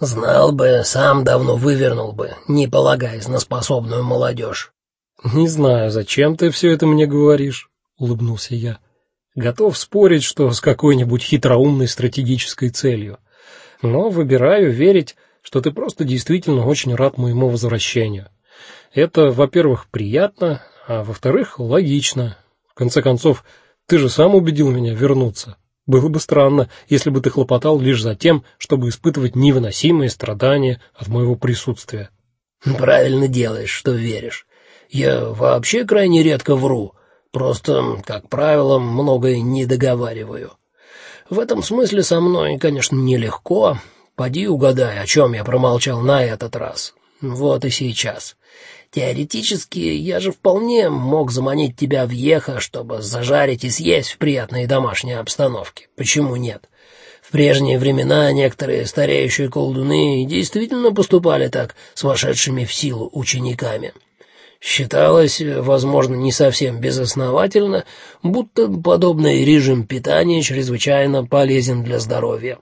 Знал бы, сам давно вывернул бы, не полагаясь на способную молодежь. Не знаю, зачем ты все это мне говоришь, улыбнулся я. Готов спорить, что с какой-нибудь хитроумной стратегической целью. Но выбираю верить, что ты просто действительно очень рад моему возвращению. Это, во-первых, приятно, а во-вторых, логично. В конце концов, ты же сам убедил меня вернуться. Было бы странно, если бы ты хлопотал лишь за тем, чтобы испытывать невыносимые страдания от моего присутствия. Правильно делаешь, что веришь. Я вообще крайне редко вру, просто, как правило, многое не договариваю. В этом смысле со мной, конечно, нелегко. Поди угадай, о чем я промолчал на этот раз. Вот и сейчас. Теоретически, я же вполне мог заманить тебя в Еха, чтобы зажарить и съесть в приятной домашней обстановке. Почему нет? В прежние времена некоторые стареющие колдуны действительно поступали так с вошедшими в силу учениками. Считалось, возможно, не совсем безосновательно, будто подобный режим питания чрезвычайно полезен для здоровья.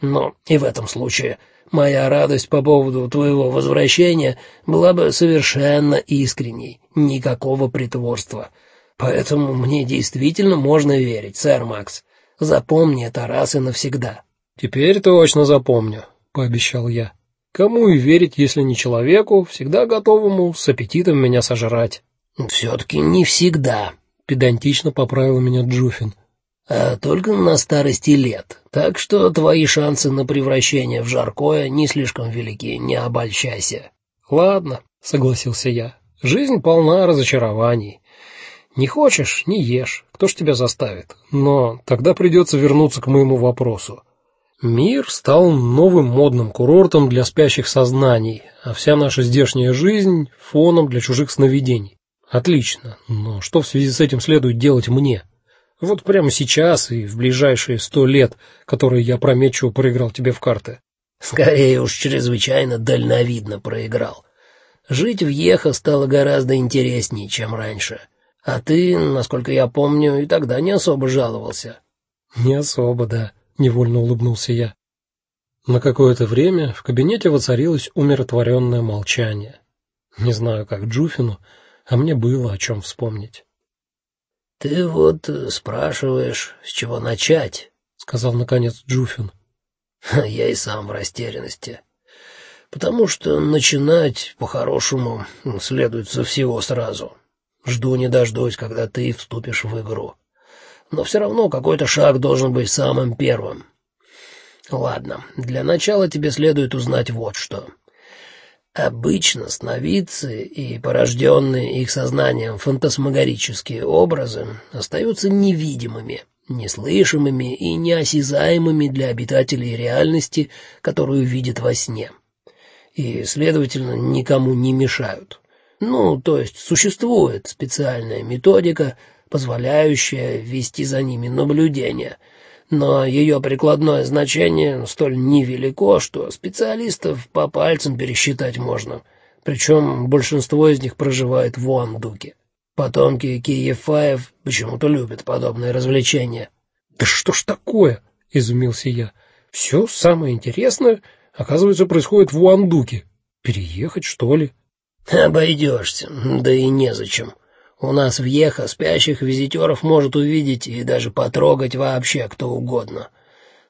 Но и в этом случае Моя радость по поводу твоего возвращения была бы совершенно искренней, никакого притворства. Поэтому мне действительно можно верить, сэр Макс. Запомни это раз и навсегда. Теперь точно запомню, пообещал я. Кому и верить, если не человеку, всегда готовому с аппетитом меня сожрать. все таки не всегда, педантично поправил меня Джуфин а только на старости лет. Так что твои шансы на превращение в жаркое не слишком велики, не обольщайся. Ладно, согласился я. Жизнь полна разочарований. Не хочешь не ешь. Кто ж тебя заставит? Но тогда придется вернуться к моему вопросу. Мир стал новым модным курортом для спящих сознаний, а вся наша здешняя жизнь фоном для чужих сновидений. Отлично. Но что в связи с этим следует делать мне? Вот прямо сейчас и в ближайшие сто лет, которые я промечу, проиграл тебе в карты. Скорее уж чрезвычайно дальновидно проиграл. Жить в Ехо стало гораздо интереснее, чем раньше. А ты, насколько я помню, и тогда не особо жаловался. Не особо, да, невольно улыбнулся я. На какое-то время в кабинете воцарилось умиротворенное молчание. Не знаю, как Джуфину, а мне было о чем вспомнить. Ты вот э, спрашиваешь, с чего начать, сказал наконец Джуфин. Я и сам в растерянности. Потому что начинать по-хорошему следует со всего сразу. Жду не дождусь, когда ты вступишь в игру. Но все равно какой-то шаг должен быть самым первым. Ладно, для начала тебе следует узнать вот что. Обычно сновидцы и порожденные их сознанием фантасмагорические образы остаются невидимыми, неслышимыми и неосязаемыми для обитателей реальности, которую видят во сне, и, следовательно, никому не мешают. Ну, то есть существует специальная методика, позволяющая вести за ними наблюдение — но ее прикладное значение столь невелико, что специалистов по пальцам пересчитать можно. Причем большинство из них проживает в Уандуке. Потомки Киефаев почему-то любят подобные развлечения. Да что ж такое? изумился я. Все самое интересное, оказывается, происходит в Уандуке. Переехать, что ли? Обойдешься, да и незачем. У нас в Ехо спящих визитеров может увидеть и даже потрогать вообще кто угодно.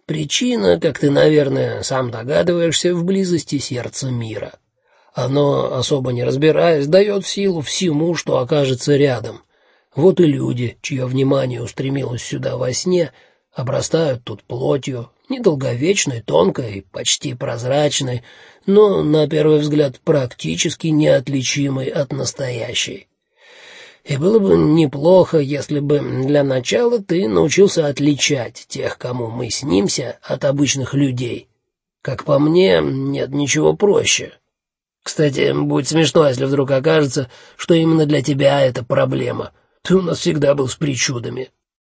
Причина, как ты, наверное, сам догадываешься, в близости сердца мира. Оно, особо не разбираясь, дает силу всему, что окажется рядом. Вот и люди, чье внимание устремилось сюда во сне, обрастают тут плотью, недолговечной, тонкой, почти прозрачной, но на первый взгляд практически неотличимой от настоящей. И было бы неплохо, если бы для начала ты научился отличать тех, кому мы снимся, от обычных людей. Как по мне, нет ничего проще. Кстати, будет смешно, если вдруг окажется, что именно для тебя это проблема. Ты у нас всегда был с причудами.